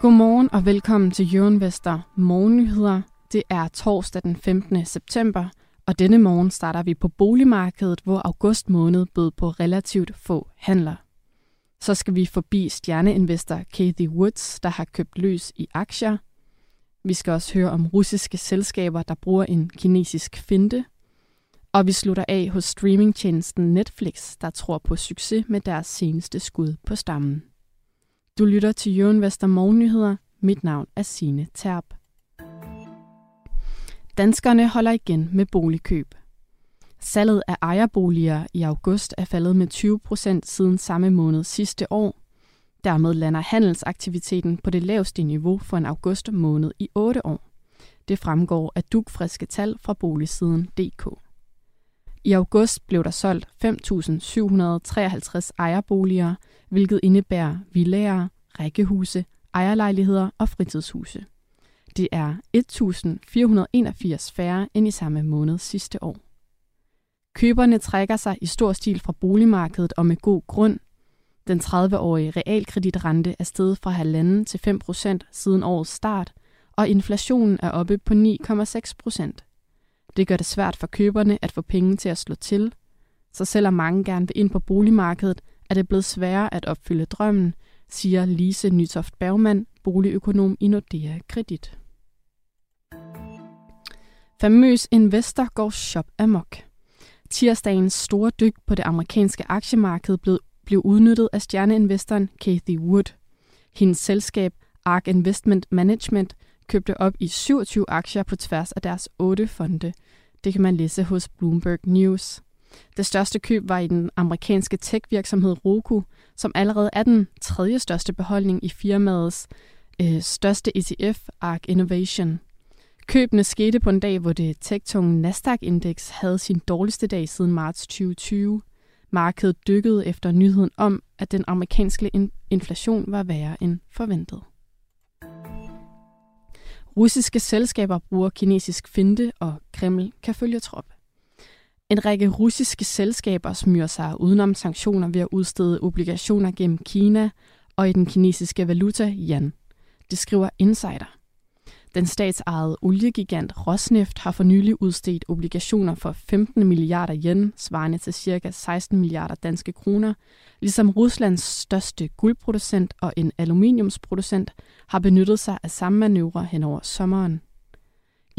Godmorgen og velkommen til Jørgen Vester Morgennyheder. Det er torsdag den 15. september, og denne morgen starter vi på boligmarkedet, hvor august måned bød på relativt få handler. Så skal vi forbi stjerneinvestor Kathy Woods, der har købt løs i aktier. Vi skal også høre om russiske selskaber, der bruger en kinesisk finte. Og vi slutter af hos streamingtjenesten Netflix, der tror på succes med deres seneste skud på stammen. Du lytter til Jørgen Vester Morgennyheder. Mit navn er Sine Terp. Danskerne holder igen med boligkøb. Salget af ejerboliger i august er faldet med 20 procent siden samme måned sidste år. Dermed lander handelsaktiviteten på det laveste niveau for en august måned i 8 år. Det fremgår af dugfriske tal fra boligsiden.dk. I august blev der solgt 5.753 ejerboliger, hvilket indebærer villager, rækkehuse, ejerlejligheder og fritidshuse. Det er 1.481 færre end i samme måned sidste år. Køberne trækker sig i stor stil fra boligmarkedet og med god grund. Den 30-årige realkreditrente er steget fra 1,5 til 5 procent siden årets start, og inflationen er oppe på 9,6 procent. Det gør det svært for køberne at få penge til at slå til, så selvom mange gerne vil ind på boligmarkedet, er det blevet sværere at opfylde drømmen, siger Lise Nytoft Bergmann, boligøkonom i Nordea Kredit. Famøs investor går shop amok. Tirsdagens store dyk på det amerikanske aktiemarked blev, blev udnyttet af stjerneinvestoren Kathy Wood. Hendes selskab Ark Investment Management købte op i 27 aktier på tværs af deres otte fonde. Det kan man læse hos Bloomberg News. Det største køb var i den amerikanske tech-virksomhed Roku, som allerede er den tredje største beholdning i firmaets øh, største ETF, Ark Innovation. Købene skete på en dag, hvor det tech-tunge Nasdaq-indeks havde sin dårligste dag siden marts 2020. Markedet dykkede efter nyheden om, at den amerikanske inflation var værre end forventet. Russiske selskaber bruger kinesisk finte, og Kreml kan følge trop. En række russiske selskaber smyrer sig udenom sanktioner ved at udstede obligationer gennem Kina og i den kinesiske valuta yuan. Det skriver Insider. Den statsejede oliegigant Rosneft har for nylig udstedt obligationer for 15 milliarder yen, svarende til ca. 16 milliarder danske kroner, ligesom Ruslands største guldproducent og en aluminiumsproducent har benyttet sig af samme manøvre hen over sommeren.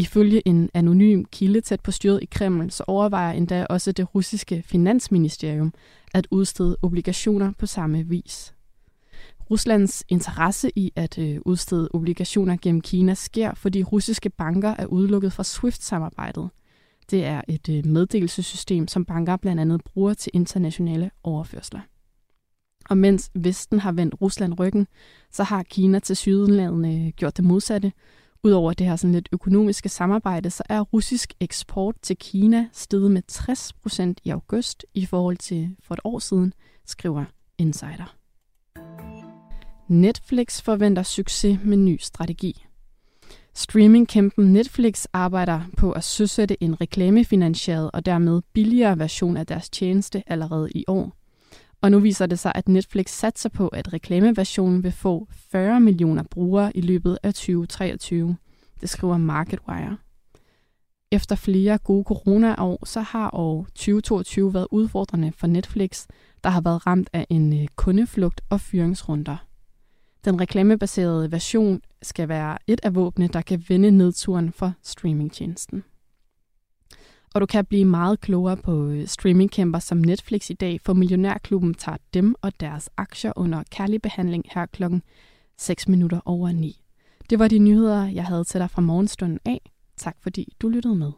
Ifølge en anonym kilde tæt på styret i Kreml, så overvejer endda også det russiske finansministerium at udstede obligationer på samme vis. Ruslands interesse i at øh, udstede obligationer gennem Kina sker, fordi russiske banker er udelukket fra SWIFT-samarbejdet. Det er et øh, meddelelsessystem, som banker blandt andet bruger til internationale overførsler. Og mens Vesten har vendt Rusland ryggen, så har Kina til sydenlandene øh, gjort det modsatte. Udover det her sådan lidt økonomiske samarbejde, så er russisk eksport til Kina steget med 60% i august i forhold til for et år siden, skriver Insider. Netflix forventer succes med ny strategi. Streamingkæmpen Netflix arbejder på at søsætte en reklamefinansieret og dermed billigere version af deres tjeneste allerede i år. Og nu viser det sig, at Netflix satser på, at reklameversionen vil få 40 millioner brugere i løbet af 2023. Det skriver MarketWire. Efter flere gode coronaår, så har år 2022 været udfordrende for Netflix, der har været ramt af en øh, kundeflugt og fyringsrunder. Den reklamebaserede version skal være et af våbne, der kan vende nedturen for streamingtjenesten. Og du kan blive meget klogere på øh, streamingkæmper som Netflix i dag, for Millionærklubben tager dem og deres aktier under kærlig behandling her klokken 6 minutter over 9. Det var de nyheder, jeg havde til dig fra morgenstunden af. Tak fordi du lyttede med.